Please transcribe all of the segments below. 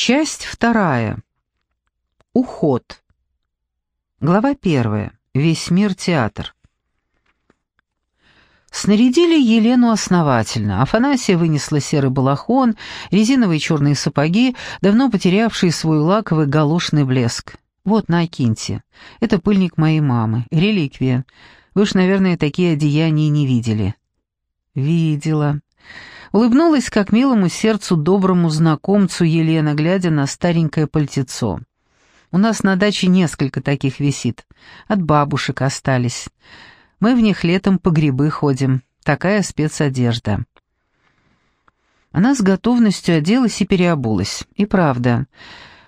Часть вторая. Уход. Глава первая. Весь мир театр. Снарядили Елену основательно. Афанасия вынесла серый балахон, резиновые черные сапоги, давно потерявшие свой лаковый галошный блеск. «Вот, накиньте. Это пыльник моей мамы. Реликвия. Вы ж, наверное, такие одеяния не видели». «Видела». Улыбнулась, как милому сердцу доброму знакомцу Елена, глядя на старенькое пальтецо. «У нас на даче несколько таких висит. От бабушек остались. Мы в них летом по грибы ходим. Такая спецодежда». Она с готовностью оделась и переобулась. И правда,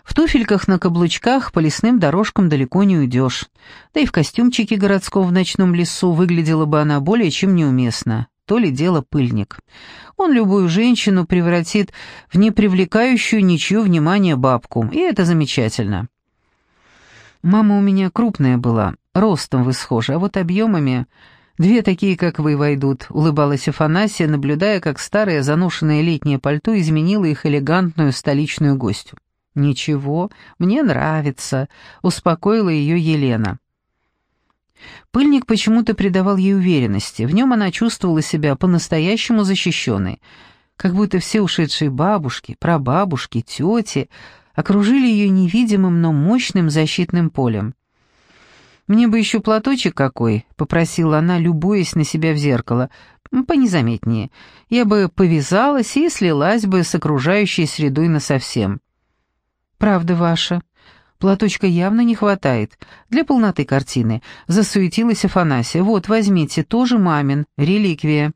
в туфельках на каблучках по лесным дорожкам далеко не уйдешь. Да и в костюмчике городском в ночном лесу выглядела бы она более чем неуместно. То ли дело пыльник. Он любую женщину превратит в непривлекающую ничью внимание бабку, и это замечательно. Мама у меня крупная была, ростом вы схожи, а вот объемами... Две такие, как вы, войдут», — улыбалась Афанасия, наблюдая, как старое заношенное летнее пальто изменило их элегантную столичную гостью. «Ничего, мне нравится», — успокоила ее Елена. Пыльник почему-то придавал ей уверенности, в нем она чувствовала себя по-настоящему защищенной, как будто все ушедшие бабушки, прабабушки, тети окружили ее невидимым, но мощным защитным полем. «Мне бы еще платочек какой», — попросила она, любуясь на себя в зеркало, — «понезаметнее. Я бы повязалась и слилась бы с окружающей средой насовсем». «Правда ваша. Платочка явно не хватает. Для полноты картины. Засуетилась Афанасия. Вот, возьмите, тоже мамин, реликвия».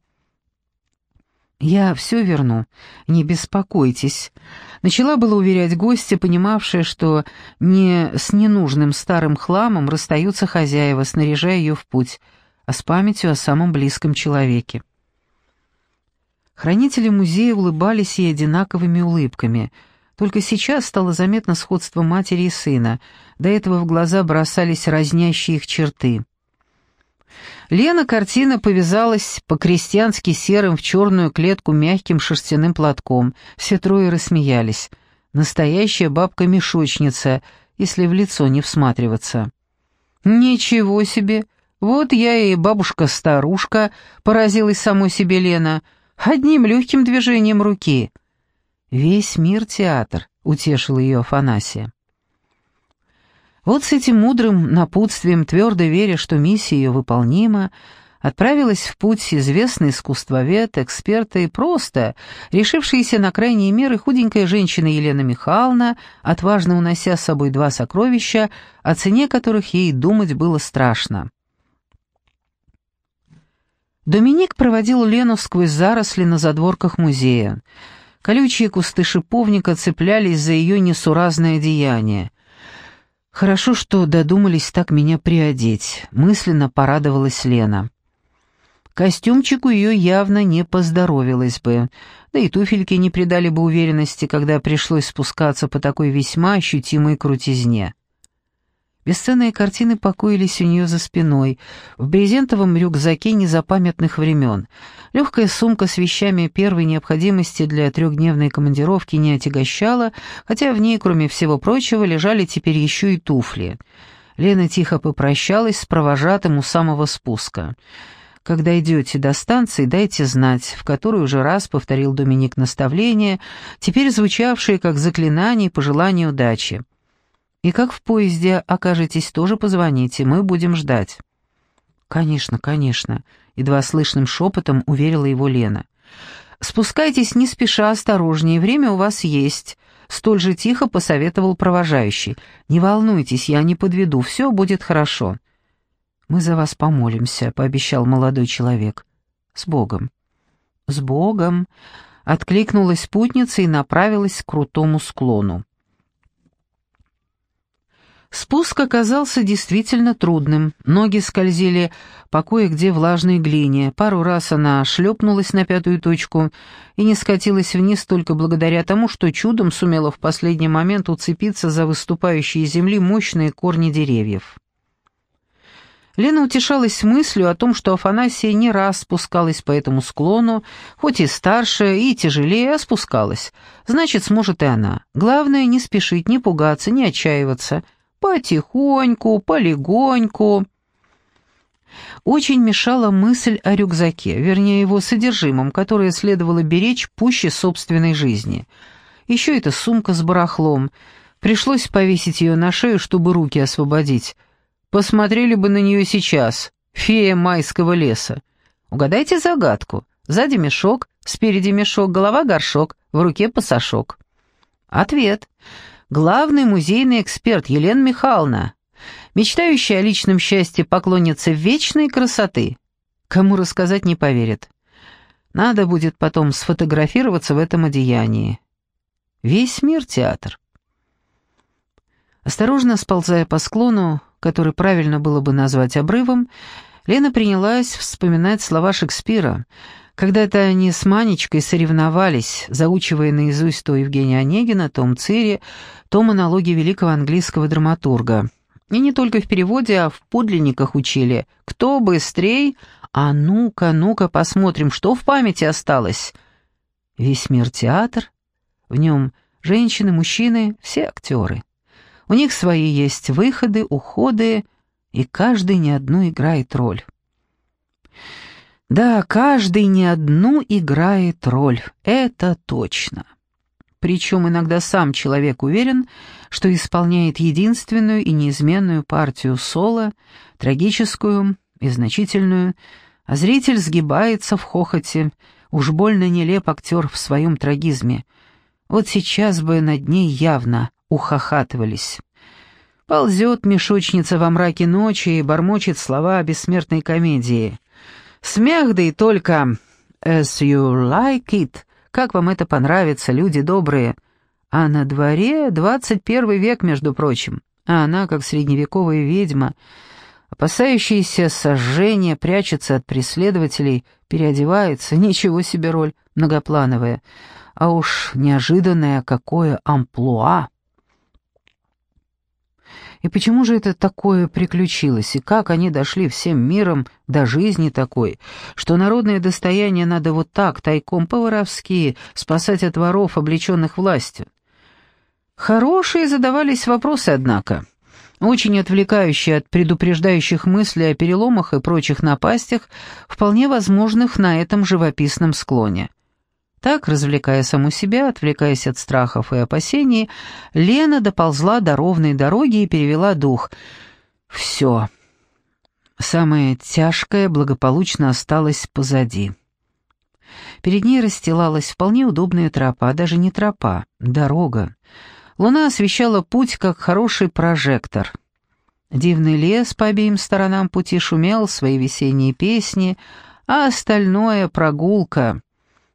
«Я все верну, не беспокойтесь», — начала было уверять гостя, понимавшая, что не с ненужным старым хламом расстаются хозяева, снаряжая ее в путь, а с памятью о самом близком человеке. Хранители музея улыбались ей одинаковыми улыбками — только сейчас стало заметно сходство матери и сына, до этого в глаза бросались разнящие их черты. Лена картина повязалась по-крестьянски серым в черную клетку мягким шерстяным платком. Все трое рассмеялись. Настоящая бабка-мешочница, если в лицо не всматриваться. «Ничего себе! Вот я и бабушка-старушка», — поразилась самой себе Лена, — «одним легким движением руки». «Весь мир театр», — утешил ее Афанасия. Вот с этим мудрым напутствием, твердо веря, что миссия ее выполнима, отправилась в путь известный искусствовед, эксперт и просто решившаяся на крайние меры худенькая женщина Елена Михайловна, отважно унося с собой два сокровища, о цене которых ей думать было страшно. Доминик проводил Лену сквозь заросли на задворках музея. Колючие кусты шиповника цеплялись за ее несуразное деяние. «Хорошо, что додумались так меня приодеть», — мысленно порадовалась Лена. Костюмчику ее явно не поздоровилось бы, да и туфельки не придали бы уверенности, когда пришлось спускаться по такой весьма ощутимой крутизне. Бесценные картины покоились у нее за спиной, в брезентовом рюкзаке незапамятных времен. Легкая сумка с вещами первой необходимости для трехдневной командировки не отягощала, хотя в ней, кроме всего прочего, лежали теперь еще и туфли. Лена тихо попрощалась с провожатым у самого спуска. «Когда идете до станции, дайте знать», в которой уже раз повторил Доминик наставление, теперь звучавшее как заклинание и пожелание удачи. И как в поезде окажетесь, тоже позвоните, мы будем ждать». «Конечно, конечно», — едва слышным шепотом уверила его Лена. «Спускайтесь не спеша, осторожнее, время у вас есть», — столь же тихо посоветовал провожающий. «Не волнуйтесь, я не подведу, все будет хорошо». «Мы за вас помолимся», — пообещал молодой человек. «С Богом». «С Богом», — откликнулась спутница и направилась к крутому склону. Спуск оказался действительно трудным. Ноги скользили по кое-где влажной глине. Пару раз она шлепнулась на пятую точку и не скатилась вниз только благодаря тому, что чудом сумела в последний момент уцепиться за выступающие из земли мощные корни деревьев. Лена утешалась мыслью о том, что Афанасия не раз спускалась по этому склону, хоть и старше, и тяжелее, а спускалась. Значит, сможет и она. Главное, не спешить, не пугаться, не отчаиваться. Потихоньку, полегоньку. Очень мешала мысль о рюкзаке, вернее, его содержимом, которое следовало беречь пуще собственной жизни. Еще эта сумка с барахлом. Пришлось повесить ее на шею, чтобы руки освободить. Посмотрели бы на нее сейчас, фея майского леса. Угадайте загадку. Сзади мешок, спереди мешок, голова горшок, в руке пасашок. Ответ. Главный музейный эксперт Елена Михайловна, мечтающая о личном счастье поклонница вечной красоты. Кому рассказать не поверит. Надо будет потом сфотографироваться в этом одеянии. Весь мир театр. Осторожно сползая по склону, который правильно было бы назвать обрывом, Лена принялась вспоминать слова Шекспира. Когда-то они с Манечкой соревновались, заучивая наизусть то Евгения Онегина, Том Цири, то монологи великого английского драматурга. И не только в переводе, а в подлинниках учили. Кто быстрей? А ну-ка, ну-ка, посмотрим, что в памяти осталось. Весь мир театр, в нем женщины, мужчины, все актеры. У них свои есть выходы, уходы, и каждый не одну играет роль. Да, каждый не одну играет роль, это точно. Причем иногда сам человек уверен, что исполняет единственную и неизменную партию соло, трагическую и значительную, а зритель сгибается в хохоте, уж больно нелеп актер в своем трагизме. Вот сейчас бы над ней явно ухахатывались. Ползет мешочница во мраке ночи и бормочет слова бессмертной комедии. Смех, да и только. «As you like it», «Как вам это понравится, люди добрые», а на дворе двадцать первый век, между прочим, а она, как средневековая ведьма, опасающаяся сожжения, прячется от преследователей, переодевается, ничего себе роль многоплановая, а уж неожиданное какое амплуа. И почему же это такое приключилось, и как они дошли всем миром до жизни такой, что народное достояние надо вот так, тайком по-воровски, спасать от воров, облеченных властью? Хорошие задавались вопросы, однако, очень отвлекающие от предупреждающих мыслей о переломах и прочих напастях, вполне возможных на этом живописном склоне. Так, развлекая саму себя, отвлекаясь от страхов и опасений, Лена доползла до ровной дороги и перевела дух. «Все. Самое тяжкое благополучно осталось позади». Перед ней расстилалась вполне удобная тропа, даже не тропа, дорога. Луна освещала путь, как хороший прожектор. Дивный лес по обеим сторонам пути шумел свои весенние песни, а остальное — прогулка —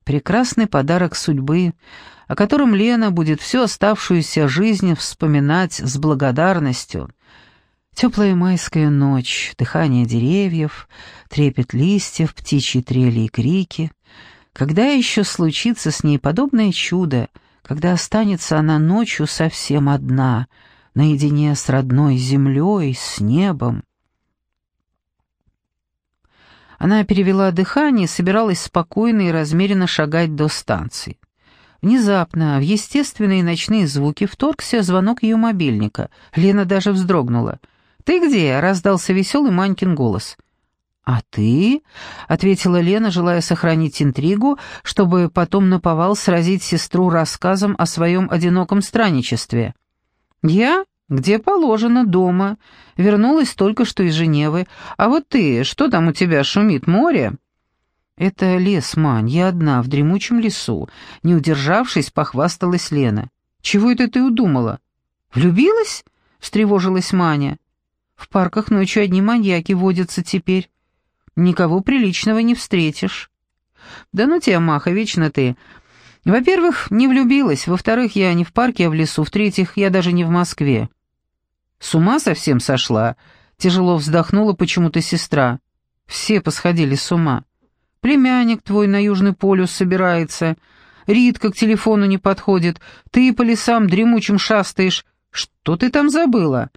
прекрасный подарок судьбы, о котором Лена будет всю оставшуюся жизнь вспоминать с благодарностью. Теплая майская ночь, дыхание деревьев, трепет листьев, птичьи трели и крики. Когда еще случится с ней подобное чудо, когда останется она ночью совсем одна, наедине с родной землей, с небом? Она перевела дыхание и собиралась спокойно и размеренно шагать до станции. Внезапно в естественные ночные звуки вторгся звонок ее мобильника. Лена даже вздрогнула. «Ты где?» — раздался веселый Манькин голос. «А ты?» — ответила Лена, желая сохранить интригу, чтобы потом наповал сразить сестру рассказом о своем одиноком странничестве. «Я? «Где положено, дома. Вернулась только что из Женевы. А вот ты, что там у тебя, шумит море?» «Это лес, Мань, я одна, в дремучем лесу». Не удержавшись, похвасталась Лена. «Чего это ты удумала?» «Влюбилась?» — встревожилась Маня. «В парках ночью одни маньяки водятся теперь. Никого приличного не встретишь». «Да ну тебя, Маха, вечно ты. Во-первых, не влюбилась. Во-вторых, я не в парке, а в лесу. В-третьих, я даже не в Москве. С ума совсем сошла? Тяжело вздохнула почему-то сестра. Все посходили с ума. Племянник твой на Южный полюс собирается. Ритка к телефону не подходит. Ты по лесам дремучим шастаешь. Что ты там забыла?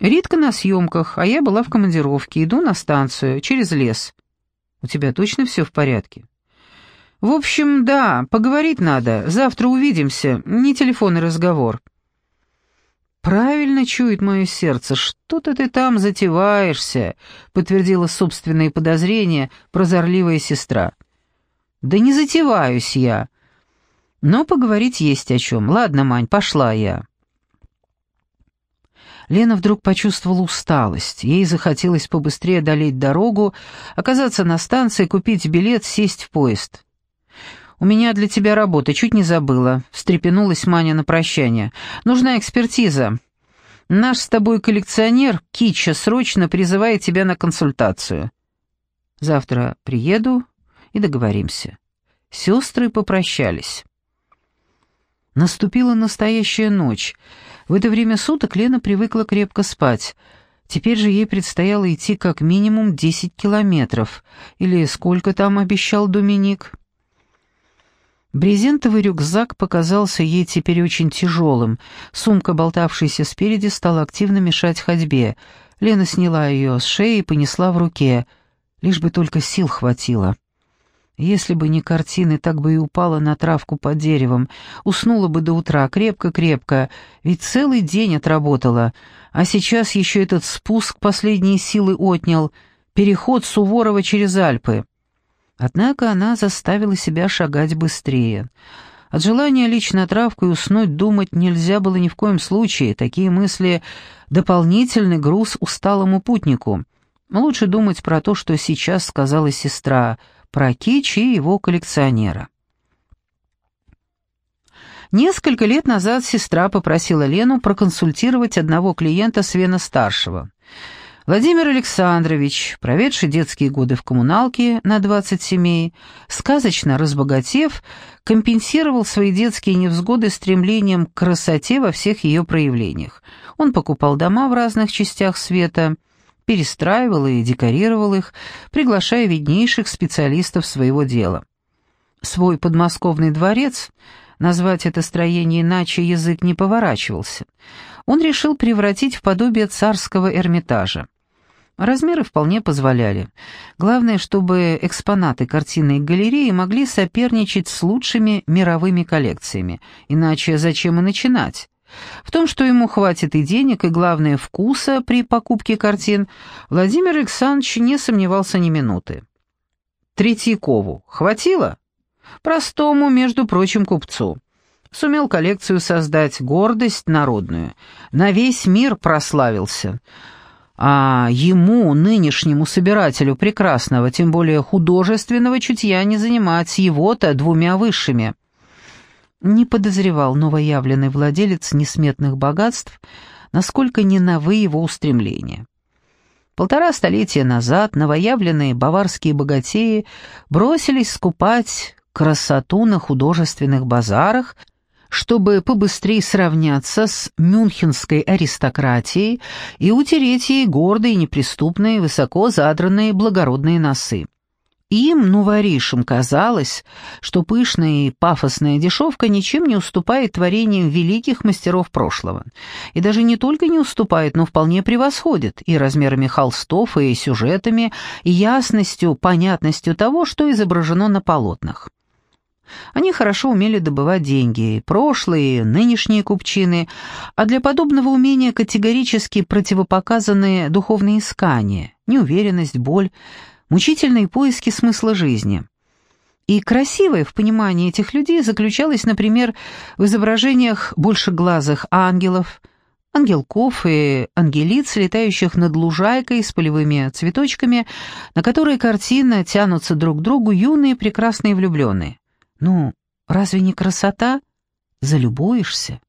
Ритка на съемках, а я была в командировке, иду на станцию, через лес. У тебя точно все в порядке? В общем, да, поговорить надо, завтра увидимся, не телефонный разговор. «Правильно чует мое сердце, что-то ты там затеваешься», — подтвердила собственные подозрения прозорливая сестра. «Да не затеваюсь я. Но поговорить есть о чем. Ладно, Мань, пошла я». Лена вдруг почувствовала усталость. Ей захотелось побыстрее одолеть дорогу, оказаться на станции, купить билет, сесть в поезд. «У меня для тебя работа, чуть не забыла», — встрепенулась Маня на прощание. «Нужна экспертиза. Наш с тобой коллекционер, Кича, срочно призывает тебя на консультацию. Завтра приеду и договоримся». Сестры попрощались. Наступила настоящая ночь. В это время суток Лена привыкла крепко спать. Теперь же ей предстояло идти как минимум 10 километров. Или сколько там обещал Доминик? Брезентовый рюкзак показался ей теперь очень тяжелым. Сумка, болтавшаяся спереди, стала активно мешать ходьбе. Лена сняла ее с шеи и понесла в руке. Лишь бы только сил хватило. Если бы не картины, так бы и упала на травку под деревом. Уснула бы до утра, крепко-крепко, ведь целый день отработала. А сейчас еще этот спуск последние силы отнял, переход Суворова через Альпы. Однако она заставила себя шагать быстрее. От желания лечь на травку и уснуть думать нельзя было ни в коем случае. Такие мысли — дополнительный груз усталому путнику. Лучше думать про то, что сейчас сказала сестра, про Кич и его коллекционера. Несколько лет назад сестра попросила Лену проконсультировать одного клиента Свена-старшего — Владимир Александрович, проведший детские годы в коммуналке на 20 семей, сказочно разбогатев, компенсировал свои детские невзгоды стремлением к красоте во всех ее проявлениях. Он покупал дома в разных частях света, перестраивал и декорировал их, приглашая виднейших специалистов своего дела. Свой подмосковный дворец, назвать это строение иначе язык не поворачивался, он решил превратить в подобие царского Эрмитажа. Размеры вполне позволяли. Главное, чтобы экспонаты картинной галереи могли соперничать с лучшими мировыми коллекциями. Иначе зачем и начинать? В том, что ему хватит и денег, и, главное, вкуса при покупке картин, Владимир Александрович не сомневался ни минуты. Третьякову хватило? Простому, между прочим, купцу. Сумел коллекцию создать, гордость народную. На весь мир прославился — а ему, нынешнему собирателю прекрасного, тем более художественного чутья, не занимать его-то двумя высшими. Не подозревал новоявленный владелец несметных богатств, насколько не новы его устремления. Полтора столетия назад новоявленные баварские богатеи бросились скупать красоту на художественных базарах – чтобы побыстрее сравняться с мюнхенской аристократией и утереть ей гордые, неприступные, высоко задранные благородные носы. Им, нуворишам, казалось, что пышная и пафосная дешевка ничем не уступает творениям великих мастеров прошлого. И даже не только не уступает, но вполне превосходит и размерами холстов, и сюжетами, и ясностью, понятностью того, что изображено на полотнах. Они хорошо умели добывать деньги, прошлые, нынешние купчины, а для подобного умения категорически противопоказаны духовные искания, неуверенность, боль, мучительные поиски смысла жизни. И красивое в понимании этих людей заключалось, например, в изображениях большеглазых ангелов, ангелков и ангелиц, летающих над лужайкой с полевыми цветочками, на которые картина тянутся друг к другу юные прекрасные влюбленные. Ну, разве не красота? Залюбуешься.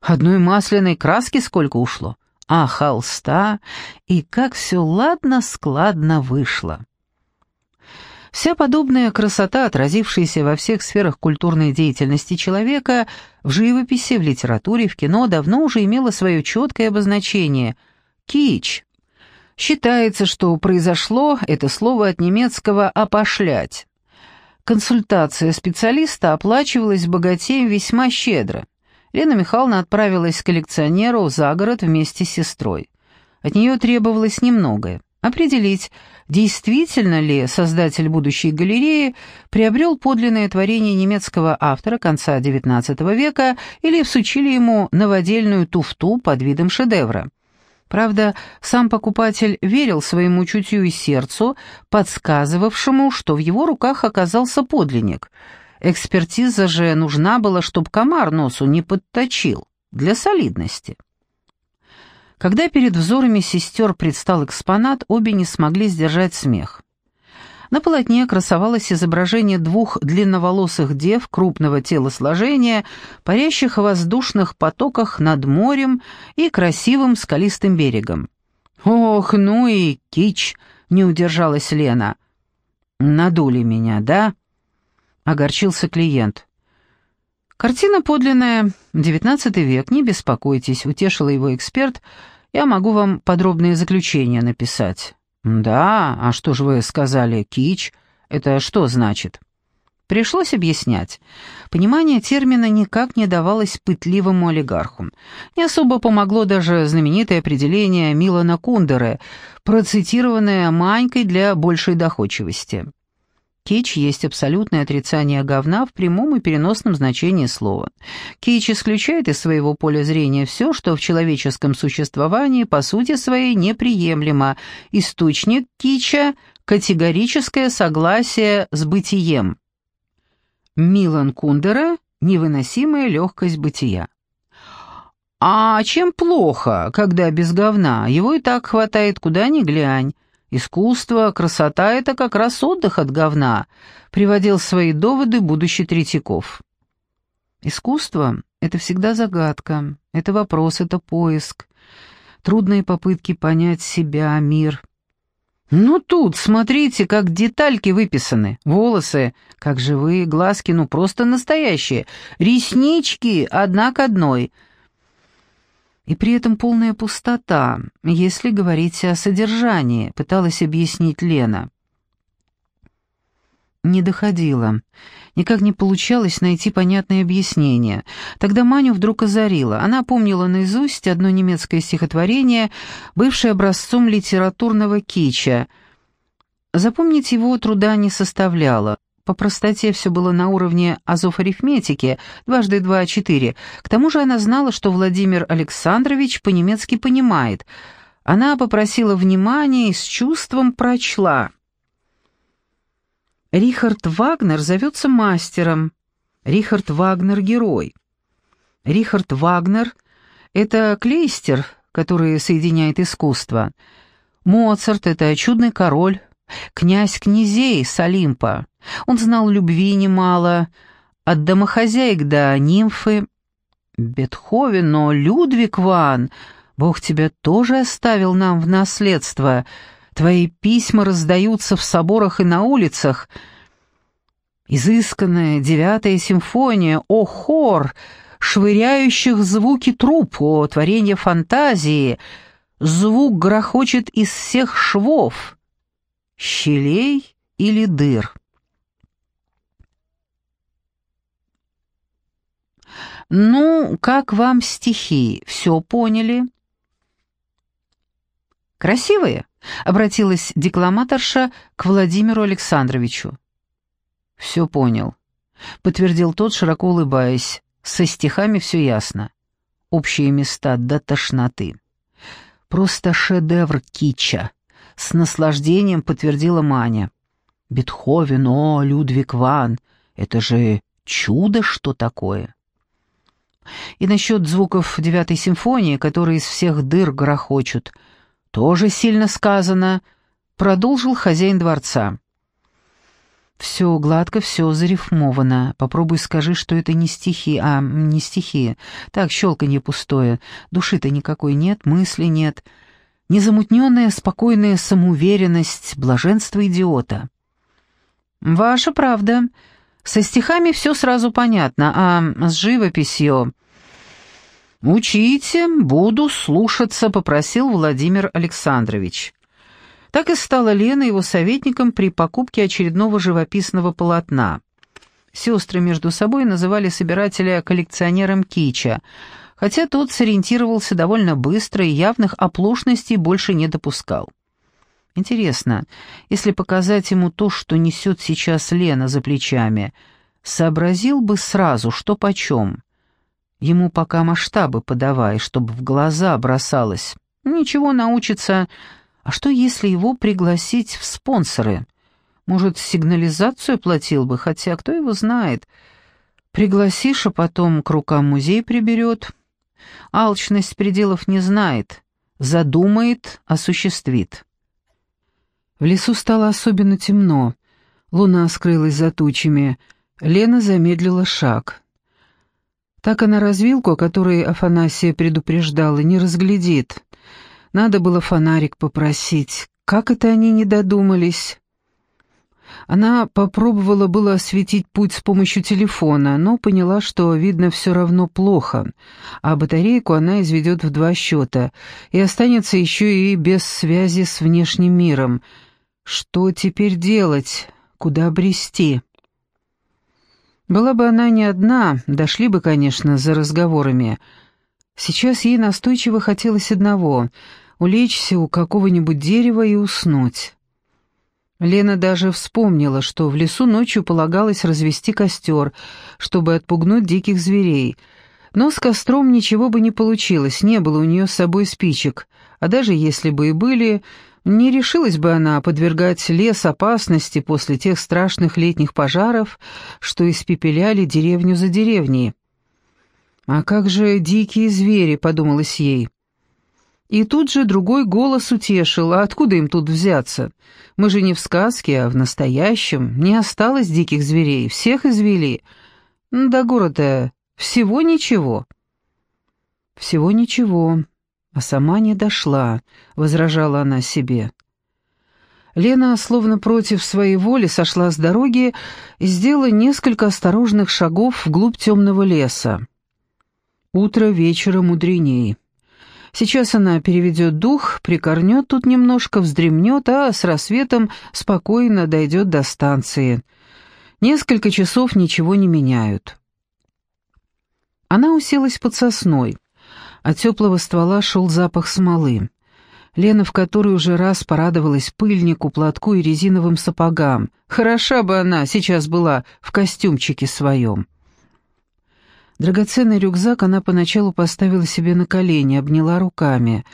Одной масляной краски сколько ушло, а холста, и как все ладно-складно вышло. Вся подобная красота, отразившаяся во всех сферах культурной деятельности человека, в живописи, в литературе, в кино, давно уже имела свое четкое обозначение – кич. Считается, что произошло это слово от немецкого «опошлять». Консультация специалиста оплачивалась богатеем весьма щедро. Лена Михайловна отправилась к коллекционеру за город вместе с сестрой. От нее требовалось немногое — определить, действительно ли создатель будущей галереи приобрел подлинное творение немецкого автора конца XIX века или всучили ему новодельную туфту под видом шедевра. Правда, сам покупатель верил своему чутью и сердцу, подсказывавшему, что в его руках оказался подлинник. Экспертиза же нужна была, чтобы комар носу не подточил, для солидности. Когда перед взорами сестер предстал экспонат, обе не смогли сдержать смех. На полотне красовалось изображение двух длинноволосых дев крупного телосложения, парящих в воздушных потоках над морем и красивым скалистым берегом. «Ох, ну и кич!» — не удержалась Лена. «Надули меня, да?» — огорчился клиент. «Картина подлинная, девятнадцатый век, не беспокойтесь», — утешила его эксперт. «Я могу вам подробные заключения написать». «Да, а что же вы сказали, кич? Это что значит?» Пришлось объяснять. Понимание термина никак не давалось пытливому олигарху. Не особо помогло даже знаменитое определение Милана Кундеры, процитированное Манькой для большей доходчивости. Кич есть абсолютное отрицание говна в прямом и переносном значении слова. Кич исключает из своего поля зрения все, что в человеческом существовании по сути своей неприемлемо. Источник кича – категорическое согласие с бытием. Милан Кундера – невыносимая легкость бытия. А чем плохо, когда без говна? Его и так хватает куда ни глянь. Искусство, красота — это как раз отдых от говна», — приводил свои доводы будущий Третьяков. Искусство — это всегда загадка, это вопрос, это поиск, трудные попытки понять себя, мир. Ну тут, смотрите, как детальки выписаны, волосы, как живые, глазки, ну просто настоящие, реснички одна к одной — и при этом полная пустота, если говорить о содержании, пыталась объяснить Лена. Не доходило. Никак не получалось найти понятное объяснение. Тогда Маню вдруг озарило. Она помнила наизусть одно немецкое стихотворение, бывшее образцом литературного кича. Запомнить его труда не составляло. По простоте все было на уровне азов арифметики, дважды два — четыре. К тому же она знала, что Владимир Александрович по-немецки понимает. Она попросила внимания и с чувством прочла. Рихард Вагнер зовется мастером. Рихард Вагнер — герой. Рихард Вагнер — это клейстер, который соединяет искусство. Моцарт — это чудный король, князь князей с Олимпа. Он знал любви немало, от домохозяек до нимфы. Бетховен, но Людвиг Ван, Бог тебя тоже оставил нам в наследство. Твои письма раздаются в соборах и на улицах. Изысканная девятая симфония, о хор, швыряющих звуки труп, о творение фантазии, звук грохочет из всех швов, щелей или дыр. «Ну, как вам стихи? Все поняли?» «Красивые?» — обратилась декламаторша к Владимиру Александровичу. «Все понял», — подтвердил тот, широко улыбаясь. «Со стихами все ясно. Общие места до тошноты. Просто шедевр кича», — с наслаждением подтвердила Маня. «Бетховен, о, Людвиг Ван, это же чудо что такое!» И насчет звуков девятой симфонии, которые из всех дыр грохочут, тоже сильно сказано, продолжил хозяин дворца. «Все гладко, все зарифмовано. Попробуй скажи, что это не стихи, а не стихи. Так, щелканье пустое. Души-то никакой нет, мысли нет. Незамутненная, спокойная самоуверенность, блаженство идиота». «Ваша правда. Со стихами все сразу понятно, а с живописью...» «Учите, буду слушаться», — попросил Владимир Александрович. Так и стала Лена его советником при покупке очередного живописного полотна. Сестры между собой называли собирателя коллекционером кича, хотя тот сориентировался довольно быстро и явных оплошностей больше не допускал. Интересно, если показать ему то, что несет сейчас Лена за плечами, сообразил бы сразу, что почем. Ему пока масштабы подавай, чтобы в глаза бросалось. Ничего научится. А что, если его пригласить в спонсоры? Может, сигнализацию платил бы, хотя кто его знает. Пригласишь, а потом к рукам музей приберет. Алчность пределов не знает. Задумает, осуществит. В лесу стало особенно темно. Луна скрылась за тучами. Лена замедлила шаг. Так она развилку, о которой Афанасия предупреждала, не разглядит. Надо было фонарик попросить. Как это они не додумались? Она попробовала было осветить путь с помощью телефона, но поняла, что видно все равно плохо, а батарейку она изведет в два счета и останется еще и без связи с внешним миром. Что теперь делать? Куда брести? Была бы она не одна, дошли бы, конечно, за разговорами. Сейчас ей настойчиво хотелось одного — улечься у какого-нибудь дерева и уснуть. Лена даже вспомнила, что в лесу ночью полагалось развести костер, чтобы отпугнуть диких зверей. Но с костром ничего бы не получилось, не было у нее с собой спичек, а даже если бы и были, не решилась бы она подвергать лес опасности после тех страшных летних пожаров, что испепеляли деревню за деревней. «А как же дикие звери?» — подумалось ей. И тут же другой голос утешил, а откуда им тут взяться? Мы же не в сказке, а в настоящем. Не осталось диких зверей, всех извели. До города всего ничего. Всего ничего, а сама не дошла, возражала она себе. Лена, словно против своей воли, сошла с дороги и сделала несколько осторожных шагов вглубь темного леса. Утро вечера мудреней. Сейчас она переведет дух, прикорнет тут немножко, вздремнет, а с рассветом спокойно дойдет до станции. Несколько часов ничего не меняют. Она уселась под сосной. От теплого ствола шел запах смолы. Лена в которой уже раз порадовалась пыльнику, платку и резиновым сапогам. Хороша бы она сейчас была в костюмчике своем. Драгоценный рюкзак она поначалу поставила себе на колени, обняла руками.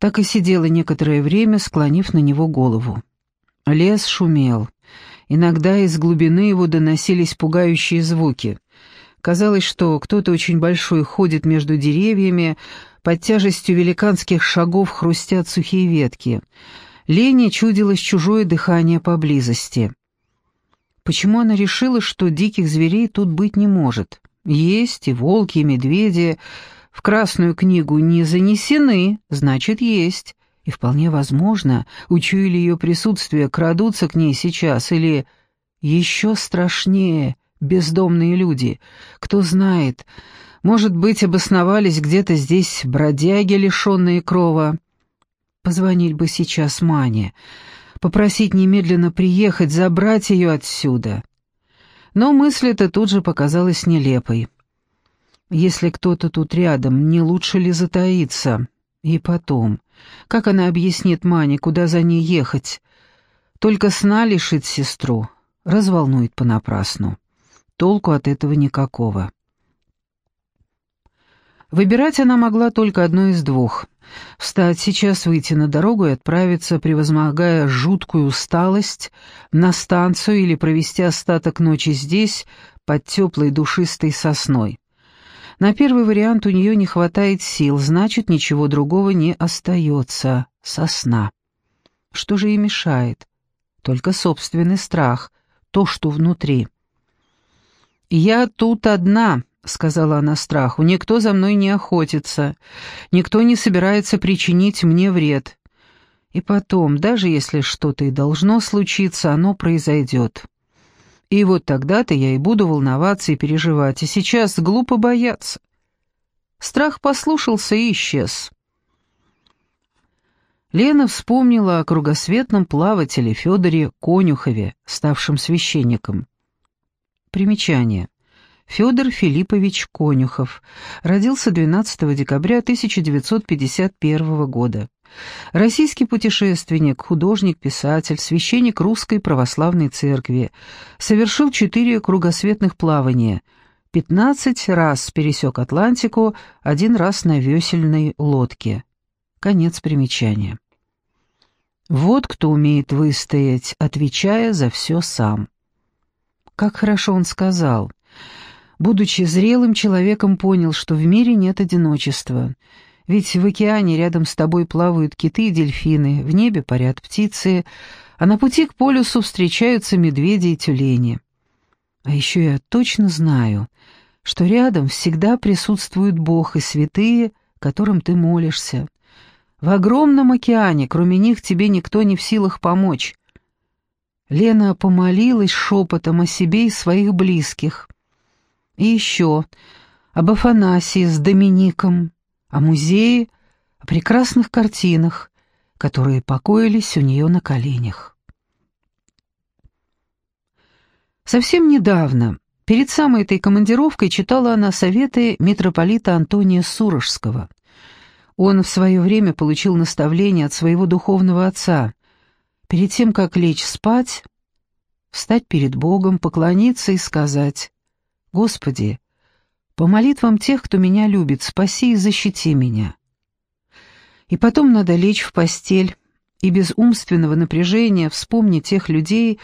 Так и сидела некоторое время, склонив на него голову. Лес шумел. Иногда из глубины его доносились пугающие звуки. Казалось, что кто-то очень большой ходит между деревьями, под тяжестью великанских шагов хрустят сухие ветки. Лене чудилось чужое дыхание поблизости. Почему она решила, что диких зверей тут быть не может? Есть и волки, и медведи. В Красную книгу не занесены, значит, есть. И вполне возможно, учуяли ее присутствие, крадутся к ней сейчас, или еще страшнее, бездомные люди. Кто знает, может быть, обосновались где-то здесь бродяги, лишенные крова. Позвонить бы сейчас Мане, попросить немедленно приехать, забрать ее отсюда. Но мысль эта тут же показалась нелепой. Если кто-то тут рядом, не лучше ли затаиться? И потом, как она объяснит Мане, куда за ней ехать? Только сна лишит сестру, разволнует понапрасну. Толку от этого никакого. Выбирать она могла только одно из двух. Встать сейчас, выйти на дорогу и отправиться, превозмогая жуткую усталость, на станцию или провести остаток ночи здесь, под теплой душистой сосной. На первый вариант у нее не хватает сил, значит, ничего другого не остается. Сосна. Что же ей мешает? Только собственный страх, то, что внутри. «Я тут одна», — сказала она страху, — «никто за мной не охотится, никто не собирается причинить мне вред. И потом, даже если что-то и должно случиться, оно произойдет. И вот тогда-то я и буду волноваться и переживать, и сейчас глупо бояться». Страх послушался и исчез. Лена вспомнила о кругосветном плавателе Федоре Конюхове, ставшем священником. Примечание. Федор Филиппович Конюхов. Родился 12 декабря 1951 года. Российский путешественник, художник, писатель, священник Русской Православной Церкви. Совершил четыре кругосветных плавания. 15 раз пересек Атлантику, один раз на весельной лодке. Конец примечания. Вот кто умеет выстоять, отвечая за все сам. Как хорошо он сказал. Будучи зрелым человеком, понял, что в мире нет одиночества. Ведь в океане рядом с тобой плавают киты и дельфины, в небе парят птицы, а на пути к полюсу встречаются медведи и тюлени. А еще я точно знаю, что рядом всегда присутствует Бог и святые, которым ты молишься. В огромном океане, кроме них, тебе никто не в силах помочь. Лена помолилась шепотом о себе и своих близких. И еще об Афанасии с Домиником, о музее, о прекрасных картинах, которые покоились у нее на коленях. Совсем недавно, перед самой этой командировкой, читала она советы митрополита Антония Сурожского — он в свое время получил наставление от своего духовного отца. Перед тем, как лечь спать, встать перед Богом, поклониться и сказать «Господи, по молитвам тех, кто меня любит, спаси и защити меня». И потом надо лечь в постель и без умственного напряжения вспомнить тех людей,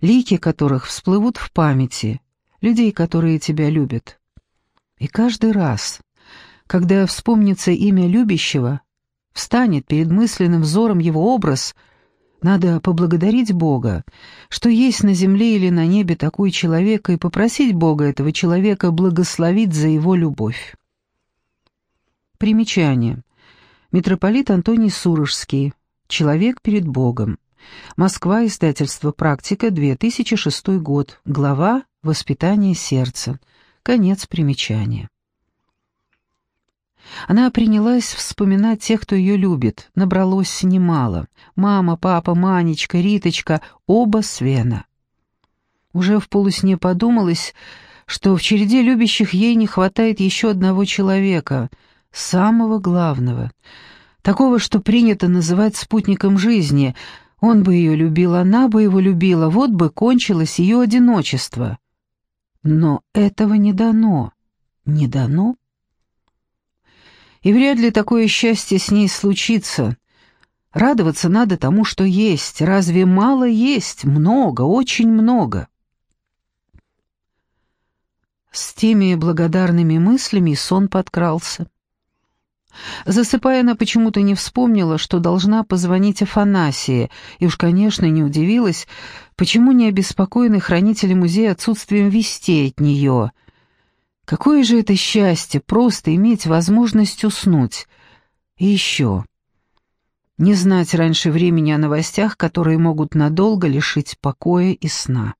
лики которых всплывут в памяти, людей, которые тебя любят. И каждый раз, когда вспомнится имя любящего, встанет перед мысленным взором его образ, надо поблагодарить Бога, что есть на земле или на небе такой человек, и попросить Бога этого человека благословить за его любовь. Примечание. Митрополит Антоний Сурожский. Человек перед Богом. Москва, издательство «Практика», 2006 год. Глава «Воспитание сердца». Конец примечания. Она принялась вспоминать тех, кто ее любит. Набралось немало. Мама, папа, Манечка, Риточка, оба Свена. Уже в полусне подумалось, что в череде любящих ей не хватает еще одного человека, самого главного, такого, что принято называть спутником жизни. Он бы ее любил, она бы его любила, вот бы кончилось ее одиночество. Но этого не дано. Не дано? И вряд ли такое счастье с ней случится. Радоваться надо тому, что есть. Разве мало есть? Много, очень много. С теми благодарными мыслями сон подкрался. Засыпая, она почему-то не вспомнила, что должна позвонить Афанасии, и уж, конечно, не удивилась, почему не обеспокоены хранители музея отсутствием вестей от нее — Какое же это счастье просто иметь возможность уснуть. И еще. Не знать раньше времени о новостях, которые могут надолго лишить покоя и сна.